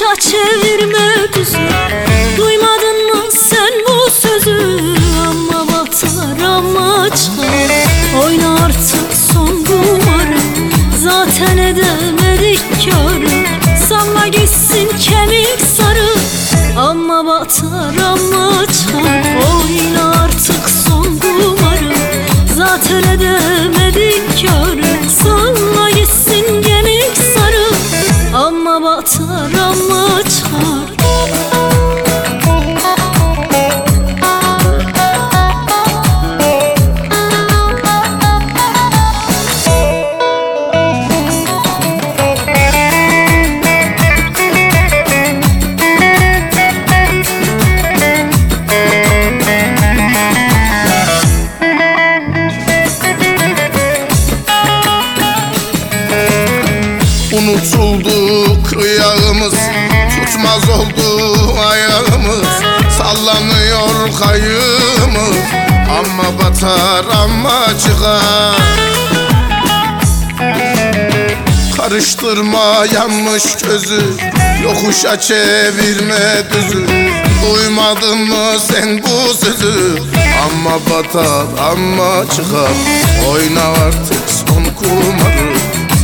Yokuşa çevirme düzü Duymadın mı sen bu sözü? Ama batar ama çıkar Oyna artık son kumarı Zaten edemedik karı. Salla gitsin kemik sarı. Ama batar ama çıkar Batar ama çıkar Unutuldu kıyağımız Tutmaz oldu ayağımız. Sallanıyor kayığımız Ama batar ama çıkar. Karıştırma yanmış gözü Yokuşa çevirme düzü. Duymadın mı sen bu sözü? Ama batar ama çıkar. Oyna artık son kumarı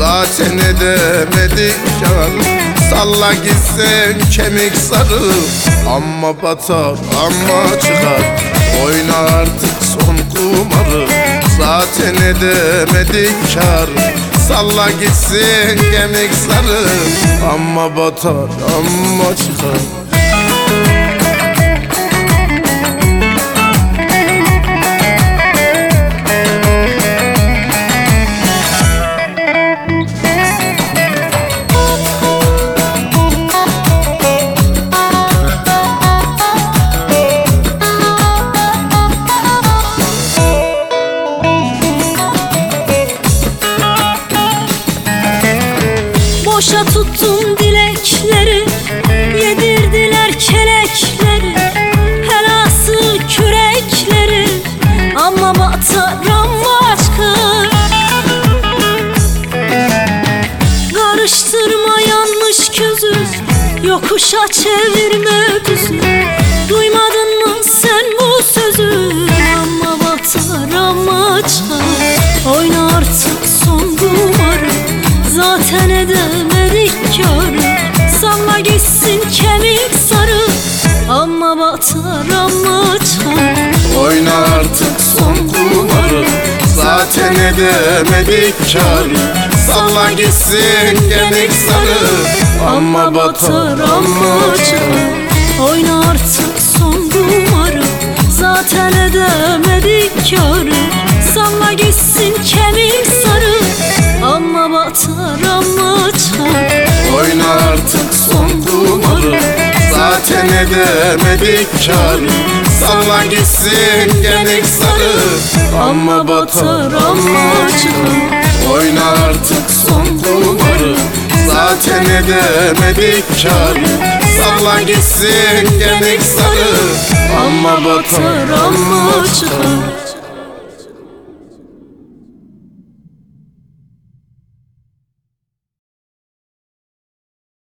Zaten edemedik kar Salla gitsin kemik sarı Ama batar ama çıkar. Oyna artık son kumarı. Zaten edemedik kar Salla gitsin kemik sarı Ama batar ama çıkar tuttum dilekleri Yedirdiler kelekleri Helası kürekleri Ama batar ama çıkar Karıştırma yanlış közü Yokuşa çevirme düzü Zaten edemedik karı Salla gitsin kemik sarı Ama batar ama çıkar Oyna artık son kumarı Zaten edemedik karı Salla gitsin kemik sarı Ama batar ama çıkar Oyna artık son kumarı Zaten edemedik karı Salla gitsin kemik edemedik karı Salla gitsin kemik sarı. Ama batar ama çıkar. Oyna artık son kumarı Zaten edemedik karı Salla gitsin kemik sarı. Ama batar ama çıkar